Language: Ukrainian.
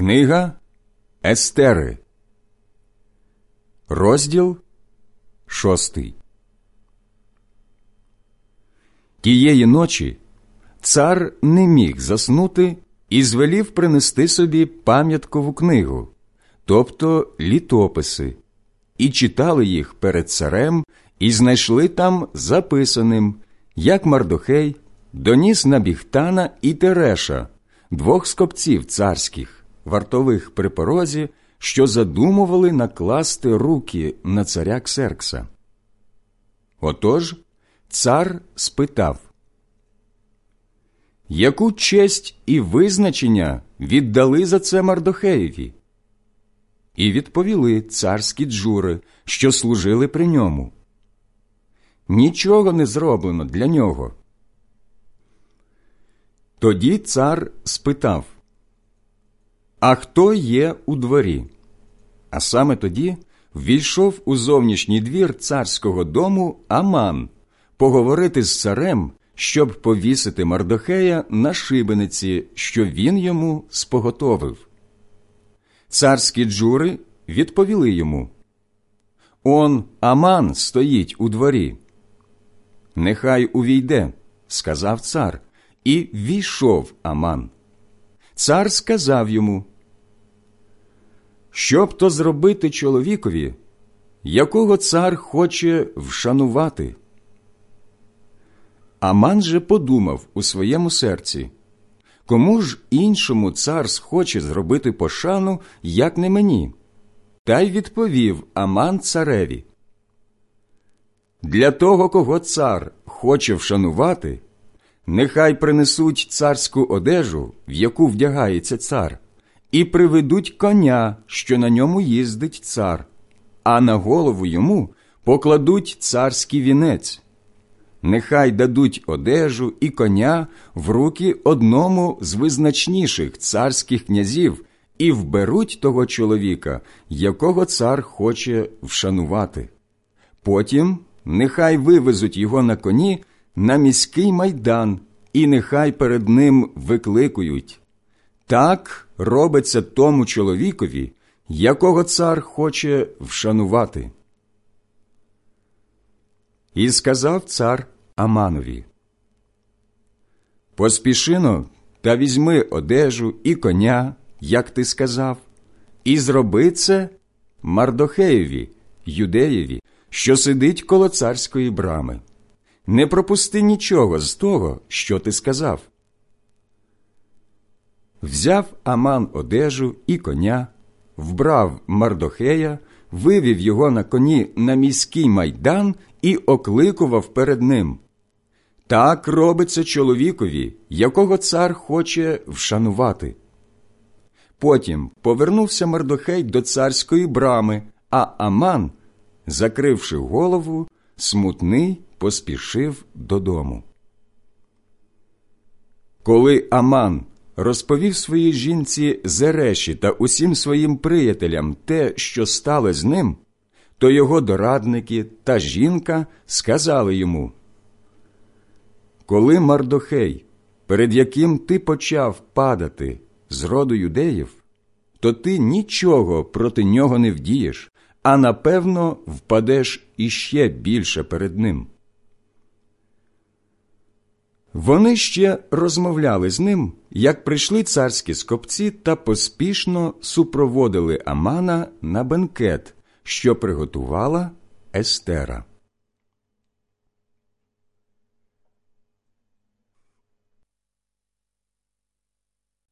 Книга Естери, розділ шостий. Тієї ночі цар не міг заснути і звелів принести собі пам'яткову книгу, тобто літописи, і читали їх перед царем, і знайшли там записаним, як Мардохей доніс на Бігтана і Тереша, двох скопців царських вартових при порозі, що задумували накласти руки на царя Ксеркса. Отож цар спитав, яку честь і визначення віддали за це Мардохеєві? І відповіли царські джури, що служили при ньому. Нічого не зроблено для нього. Тоді цар спитав а хто є у дворі? А саме тоді ввійшов у зовнішній двір царського дому Аман поговорити з царем, щоб повісити Мардохея на шибениці, що він йому споготовив. Царські джури відповіли йому Он Аман стоїть у дворі. Нехай увійде, сказав цар, і війшов Аман. Цар сказав йому щоб то зробити чоловікові, якого цар хоче вшанувати. Аман же подумав у своєму серці кому ж іншому цар схоче зробити пошану, як не мені? Та й відповів Аман цареві. Для того, кого цар хоче вшанувати, нехай принесуть царську одежу, в яку вдягається цар і приведуть коня, що на ньому їздить цар, а на голову йому покладуть царський вінець. Нехай дадуть одежу і коня в руки одному з визначніших царських князів і вберуть того чоловіка, якого цар хоче вшанувати. Потім нехай вивезуть його на коні на міський майдан, і нехай перед ним викликують так робиться тому чоловікові, якого цар хоче вшанувати. І сказав цар Аманові Поспішино та візьми одежу і коня, як ти сказав, і зроби це Мардохеєві, юдеєві, що сидить коло царської брами. Не пропусти нічого з того, що ти сказав. Взяв Аман одежу і коня, вбрав Мардохея, вивів його на коні на міський майдан і окликував перед ним. Так робиться чоловікові, якого цар хоче вшанувати. Потім повернувся Мардохей до царської брами, а Аман, закривши голову, смутний поспішив додому. Коли Аман розповів своїй жінці Зереші та усім своїм приятелям те, що стало з ним, то його дорадники та жінка сказали йому Коли Мардохей, перед яким ти почав падати з роду юдеїв, то ти нічого проти нього не вдієш, а напевно впадеш іще більше перед ним. Вони ще розмовляли з ним, як прийшли царські скопці та поспішно супроводили Амана на бенкет, що приготувала Естера.